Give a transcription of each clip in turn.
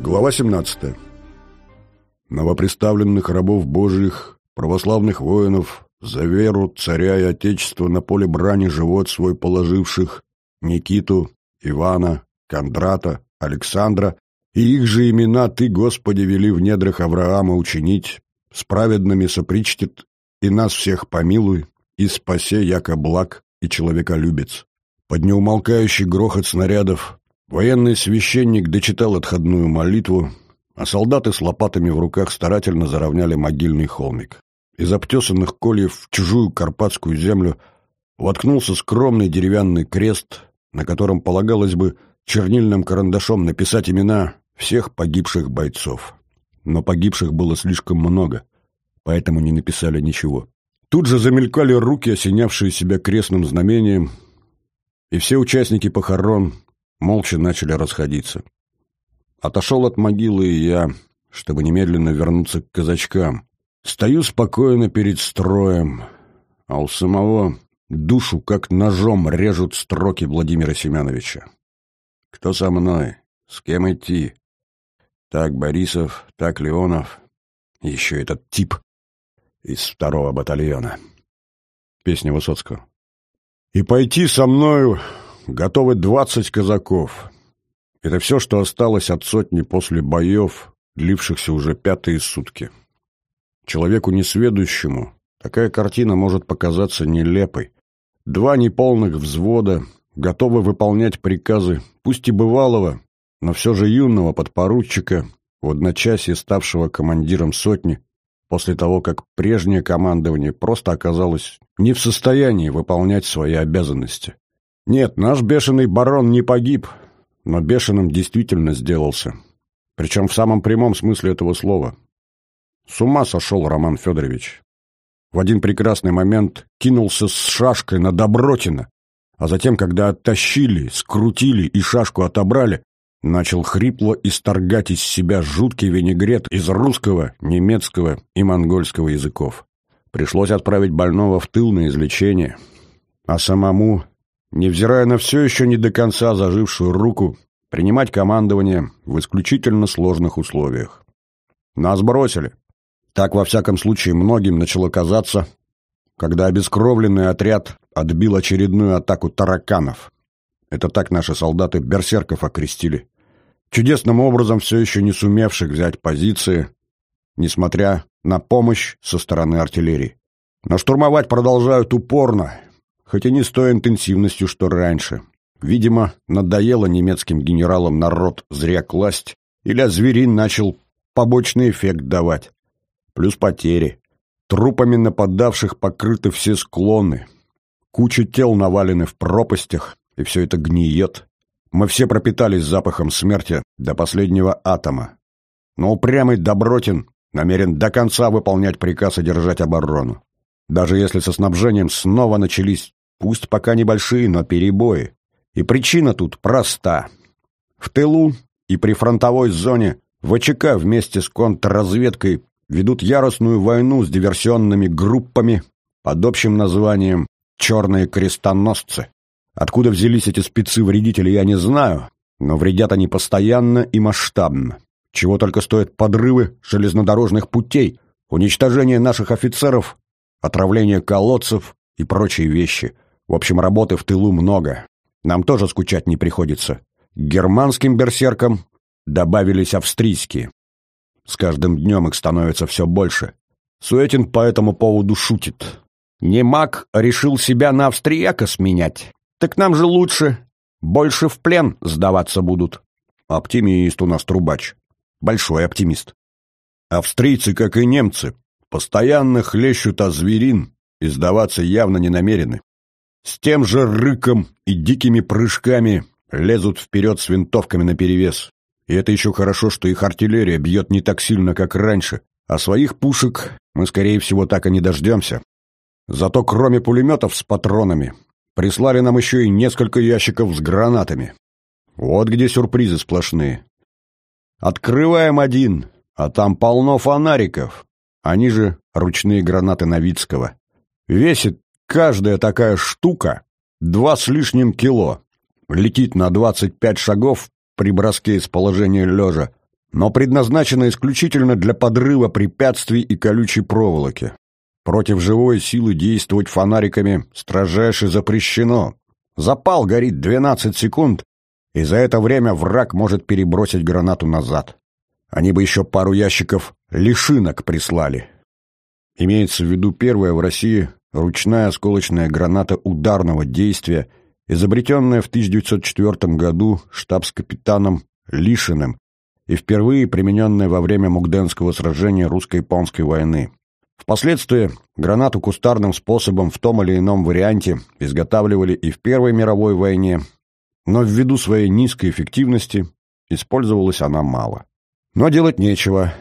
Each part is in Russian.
Глава 17. Новоприставленных рабов Божьих, православных воинов, за веру царя и отечества на поле брани живот свой положивших, Никиту, Ивана, Кондрата, Александра, и их же имена Ты, Господи, вели в недрах Авраама учинить, с праведными сопричтет, и нас всех помилуй, и спасе, яко благ и человеколюбец. Под неумолкающий грохот снарядов Военный священник дочитал отходную молитву, а солдаты с лопатами в руках старательно заровняли могильный холмик. Из обтесанных кольев в чужую карпатскую землю воткнулся скромный деревянный крест, на котором полагалось бы чернильным карандашом написать имена всех погибших бойцов. Но погибших было слишком много, поэтому не написали ничего. Тут же замелькали руки, осенявшие себя крестным знамением, и все участники похорон молча начали расходиться. Отошел от могилы и я, чтобы немедленно вернуться к казачкам. Стою спокойно перед строем, а у самого душу как ножом режут строки Владимира Семеновича. Кто со мной? С кем идти? Так Борисов, так Леонов, еще этот тип из второго батальона. Песня Высоцкого. И пойти со мною готовы двадцать казаков. Это все, что осталось от сотни после боев, длившихся уже пятые сутки. Человеку несведущему такая картина может показаться нелепой. Два неполных взвода готовы выполнять приказы, пусть и бывалого, но все же юного подпоручика, в одночасье ставшего командиром сотни, после того, как прежнее командование просто оказалось не в состоянии выполнять свои обязанности. Нет, наш бешеный барон не погиб, но бешеным действительно сделался. Причем в самом прямом смысле этого слова. С ума сошел Роман Федорович. В один прекрасный момент кинулся с шашкой на Добротина, а затем, когда оттащили, скрутили и шашку отобрали, начал хрипло исторгать из себя жуткий винегрет из русского, немецкого и монгольского языков. Пришлось отправить больного в тыл на излечение, а самому невзирая на все еще не до конца зажившую руку, принимать командование в исключительно сложных условиях. Нас бросили. Так, во всяком случае, многим начало казаться, когда обескровленный отряд отбил очередную атаку тараканов. Это так наши солдаты берсерков окрестили. Чудесным образом все еще не сумевших взять позиции, несмотря на помощь со стороны артиллерии. Но штурмовать продолжают упорно, хоть и не с той интенсивностью, что раньше. Видимо, надоело немецким генералам народ зря класть, или зверин начал побочный эффект давать. Плюс потери. Трупами нападавших покрыты все склоны. Куча тел навалены в пропастях, и все это гниет. Мы все пропитались запахом смерти до последнего атома. Но упрямый Добротин намерен до конца выполнять приказ и держать оборону. Даже если со снабжением снова начались Пусть пока небольшие, но перебои. И причина тут проста. В тылу и при фронтовой зоне ВЧК вместе с контрразведкой ведут яростную войну с диверсионными группами под общим названием «Черные крестоносцы». Откуда взялись эти спецы-вредители, я не знаю, но вредят они постоянно и масштабно. Чего только стоят подрывы железнодорожных путей, уничтожение наших офицеров, отравление колодцев и прочие вещи – в общем, работы в тылу много. Нам тоже скучать не приходится. К германским берсеркам добавились австрийские. С каждым днем их становится все больше. Суэтин по этому поводу шутит. Немак решил себя на австрияка сменять. Так нам же лучше. Больше в плен сдаваться будут. Оптимист у нас трубач. Большой оптимист. Австрийцы, как и немцы, постоянно хлещут о зверин и сдаваться явно не намерены. С тем же рыком и дикими прыжками лезут вперед с винтовками наперевес. И это еще хорошо, что их артиллерия бьет не так сильно, как раньше, а своих пушек мы, скорее всего, так и не дождемся. Зато кроме пулеметов с патронами, прислали нам еще и несколько ящиков с гранатами. Вот где сюрпризы сплошные. Открываем один, а там полно фонариков. Они же ручные гранаты Новицкого. Весит Каждая такая штука — два с лишним кило. Летит на 25 шагов при броске из положения лежа. но предназначена исключительно для подрыва препятствий и колючей проволоки. Против живой силы действовать фонариками строжайше запрещено. Запал горит 12 секунд, и за это время враг может перебросить гранату назад. Они бы еще пару ящиков лишинок прислали. Имеется в виду первая в России ручная осколочная граната ударного действия, изобретенная в 1904 году штабс-капитаном Лишиным и впервые примененная во время Мугденского сражения русско-японской войны. Впоследствии гранату кустарным способом в том или ином варианте изготавливали и в Первой мировой войне, но ввиду своей низкой эффективности использовалась она мало. Но делать нечего.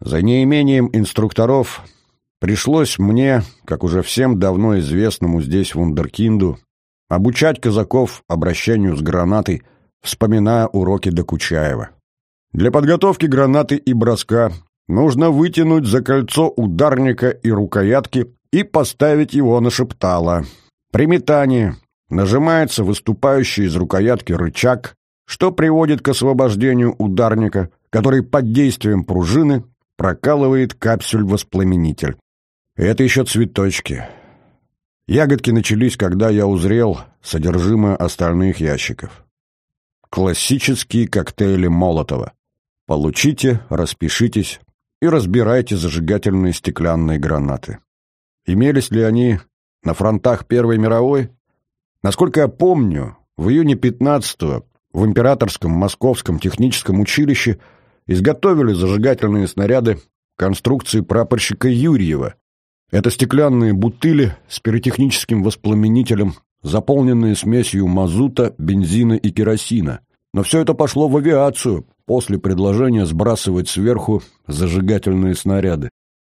За неимением инструкторов пришлось мне, как уже всем давно известному здесь вундеркинду, обучать казаков обращению с гранатой, вспоминая уроки Докучаева. Для подготовки гранаты и броска нужно вытянуть за кольцо ударника и рукоятки и поставить его на шептало. При метании нажимается выступающий из рукоятки рычаг, что приводит к освобождению ударника, который под действием пружины прокалывает капсюль-воспламенитель. Это еще цветочки. Ягодки начались, когда я узрел содержимое остальных ящиков. Классические коктейли Молотова. Получите, распишитесь и разбирайте зажигательные стеклянные гранаты. Имелись ли они на фронтах Первой мировой? Насколько я помню, в июне 15-го в Императорском Московском техническом училище изготовили зажигательные снаряды конструкции прапорщика Юрьева. Это стеклянные бутыли с пиротехническим воспламенителем, заполненные смесью мазута, бензина и керосина. Но все это пошло в авиацию после предложения сбрасывать сверху зажигательные снаряды.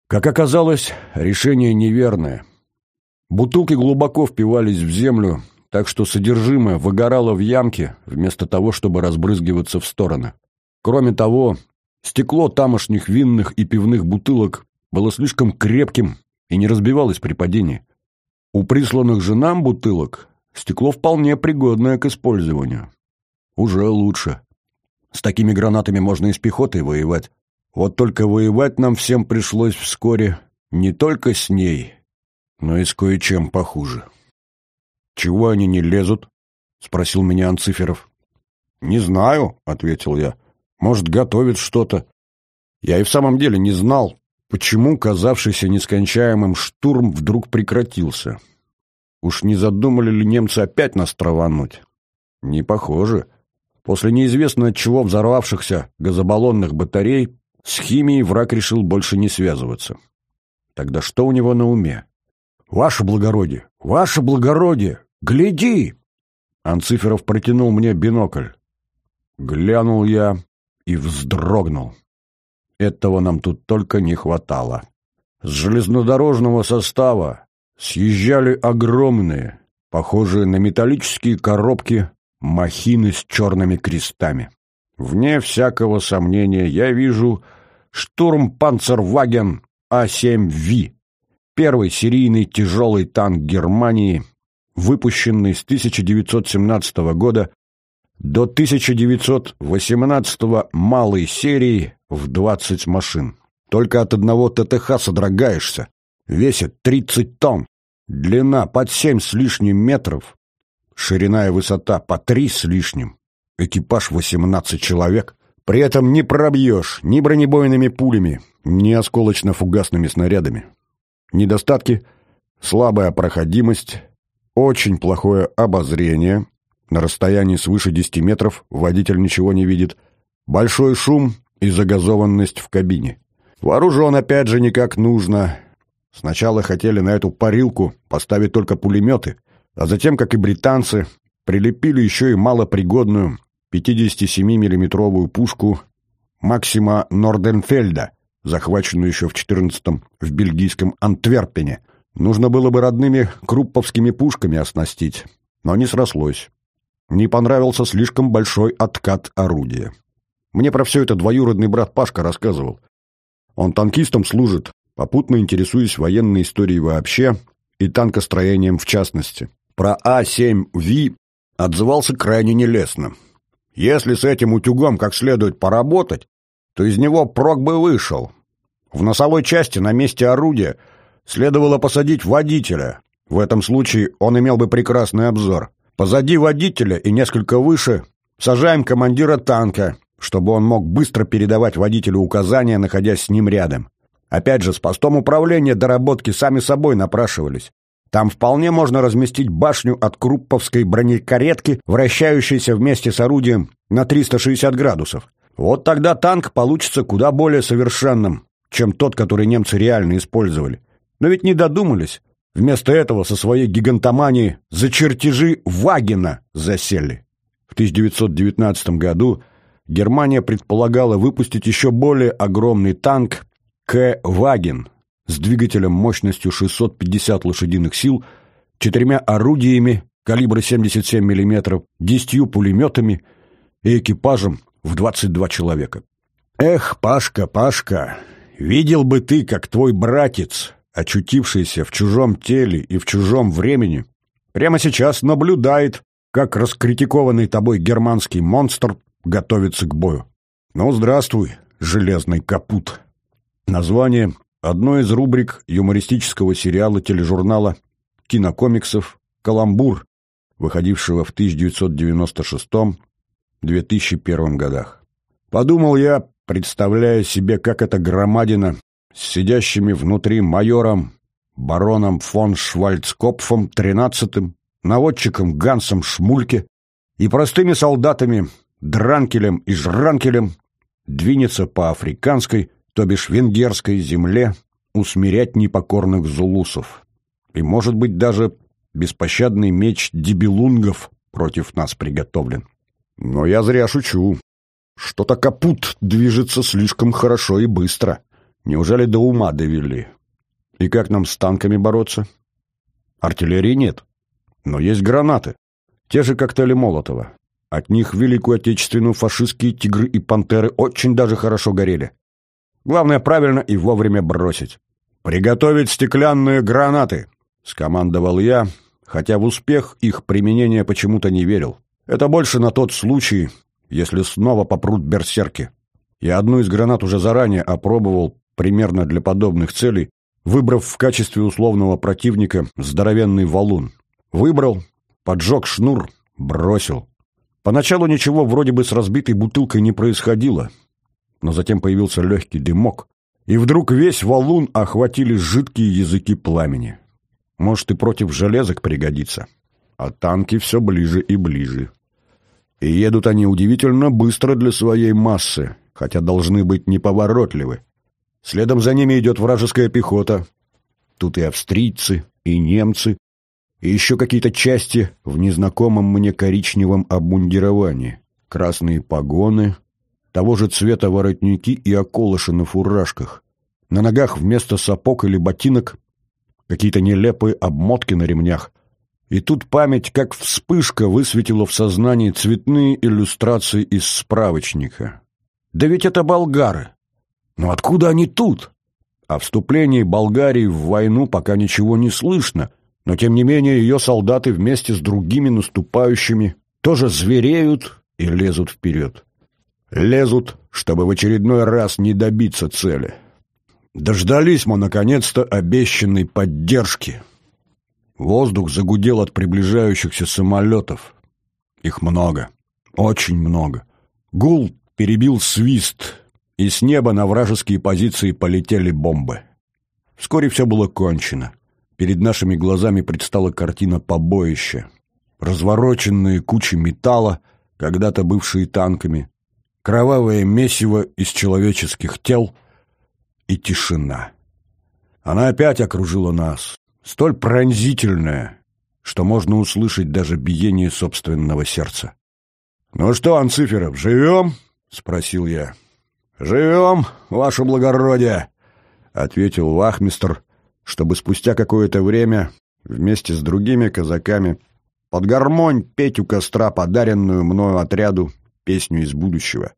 Как оказалось, решение неверное. Бутылки глубоко впивались в землю, так что содержимое выгорало в ямке, вместо того, чтобы разбрызгиваться в стороны. Кроме того, стекло тамошних винных и пивных бутылок было слишком крепким и не разбивалось при падении. У присланных же нам бутылок стекло вполне пригодное к использованию. Уже лучше. С такими гранатами можно и с пехотой воевать. Вот только воевать нам всем пришлось вскоре не только с ней, но и с кое-чем похуже. «Чего они не лезут?» — спросил меня Анциферов. «Не знаю», — ответил я. «Может, готовят что-то». Я и в самом деле не знал, почему казавшийся нескончаемым штурм вдруг прекратился. Уж не задумали ли немцы опять нас травануть? Не похоже. После неизвестно от чего взорвавшихся газобаллонных батарей с химией враг решил больше не связываться. Тогда что у него на уме? «Ваше благородие! Ваше благородие! Гляди!» Анциферов протянул мне бинокль. Глянул я и вздрогнул. Этого нам тут только не хватало. С железнодорожного состава съезжали огромные, похожие на металлические коробки, махины с черными крестами. Вне всякого сомнения я вижу штурмпанцерваген А-7В, первый серийный тяжелый танк Германии, выпущенный с 1917 года до 1918 малой серии в 20 машин. Только от одного ТТХ содрогаешься. Весит 30 тонн. Длина под 7 с лишним метров. Ширина и высота по 3 с лишним. Экипаж 18 человек. При этом не пробьешь ни бронебойными пулями, ни осколочно-фугасными снарядами. Недостатки – слабая проходимость, очень плохое обозрение, на расстоянии свыше 10 метров водитель ничего не видит, большой шум и загазованность в кабине. Вооружен опять же никак нужно. Сначала хотели на эту парилку поставить только пулеметы, а затем, как и британцы, прилепили еще и малопригодную 57 миллиметровую пушку Максима Норденфельда, захваченную еще в 14-м в бельгийском Антверпене. Нужно было бы родными крупповскими пушками оснастить, но не срослось. Не понравился слишком большой откат орудия. Мне про все это двоюродный брат Пашка рассказывал. Он танкистом служит, попутно интересуясь военной историей вообще и танкостроением в частности. Про А-7В отзывался крайне нелестно. Если с этим утюгом как следует поработать, то из него прок бы вышел. В носовой части на месте орудия следовало посадить водителя. В этом случае он имел бы прекрасный обзор. Позади водителя и несколько выше сажаем командира танка, чтобы он мог быстро передавать водителю указания, находясь с ним рядом. Опять же, с постом управления доработки сами собой напрашивались. Там вполне можно разместить башню от крупповской бронекаретки, вращающейся вместе с орудием на 360 градусов. Вот тогда танк получится куда более совершенным, чем тот, который немцы реально использовали. Но ведь не додумались. Вместо этого со своей гигантоманией за чертежи Вагина засели. В 1919 году Германия предполагала выпустить еще более огромный танк К. «Ваген» с двигателем мощностью 650 лошадиных сил, четырьмя орудиями калибра 77 мм, десятью пулеметами и экипажем в 22 человека. Эх, Пашка, Пашка, видел бы ты, как твой братец, очутившийся в чужом теле и в чужом времени, прямо сейчас наблюдает, как раскритикованный тобой германский монстр готовится к бою. Ну, здравствуй, железный капут. Название одной из рубрик юмористического сериала тележурнала кинокомиксов «Каламбур», выходившего в 1996-2001 годах. Подумал я, представляя себе, как эта громадина с сидящими внутри майором бароном фон Швальцкопфом тринадцатым, наводчиком Гансом Шмульке и простыми солдатами Дранкелем и Жранкелем двинется по африканской, то бишь венгерской земле, усмирять непокорных зулусов. И, может быть, даже беспощадный меч дебилунгов против нас приготовлен. Но я зря шучу. Что-то капут движется слишком хорошо и быстро. Неужели до ума довели? И как нам с танками бороться? Артиллерии нет, но есть гранаты. Те же коктейли Молотова. От них Великую Отечественную фашистские тигры и пантеры очень даже хорошо горели. Главное правильно и вовремя бросить. «Приготовить стеклянные гранаты!» — скомандовал я, хотя в успех их применения почему-то не верил. Это больше на тот случай, если снова попрут берсерки. Я одну из гранат уже заранее опробовал примерно для подобных целей, выбрав в качестве условного противника здоровенный валун. Выбрал, поджег шнур, бросил. Поначалу ничего вроде бы с разбитой бутылкой не происходило, но затем появился легкий дымок, и вдруг весь валун охватили жидкие языки пламени. Может, и против железок пригодится. А танки все ближе и ближе. И едут они удивительно быстро для своей массы, хотя должны быть неповоротливы. Следом за ними идет вражеская пехота. Тут и австрийцы, и немцы, и еще какие-то части в незнакомом мне коричневом обмундировании. Красные погоны, того же цвета воротники и околыши на фуражках. На ногах вместо сапог или ботинок какие-то нелепые обмотки на ремнях. И тут память, как вспышка, высветила в сознании цветные иллюстрации из справочника. Да ведь это болгары. Но откуда они тут? О вступлении Болгарии в войну пока ничего не слышно, но тем не менее ее солдаты вместе с другими наступающими тоже звереют и лезут вперед. Лезут, чтобы в очередной раз не добиться цели. Дождались мы, наконец-то, обещанной поддержки. Воздух загудел от приближающихся самолетов. Их много, очень много. Гул перебил свист, и с неба на вражеские позиции полетели бомбы. Вскоре все было кончено. Перед нашими глазами предстала картина побоища. Развороченные кучи металла, когда-то бывшие танками, кровавое месиво из человеческих тел и тишина. Она опять окружила нас, столь пронзительная, что можно услышать даже биение собственного сердца. «Ну что, Анциферов, живем?» — спросил я. «Живем, ваше благородие!» — ответил вахмистр, чтобы спустя какое-то время вместе с другими казаками под гармонь петь у костра подаренную мною отряду песню из будущего.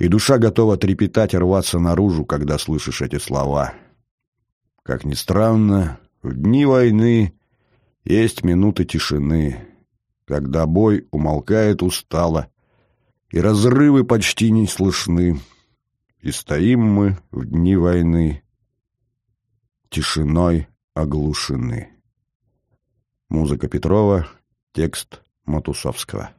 И душа готова трепетать и рваться наружу, когда слышишь эти слова. Как ни странно, в дни войны есть минуты тишины, когда бой умолкает устало, и разрывы почти не слышны, и стоим мы в дни войны, тишиной оглушены. Музыка Петрова, текст Матусовского.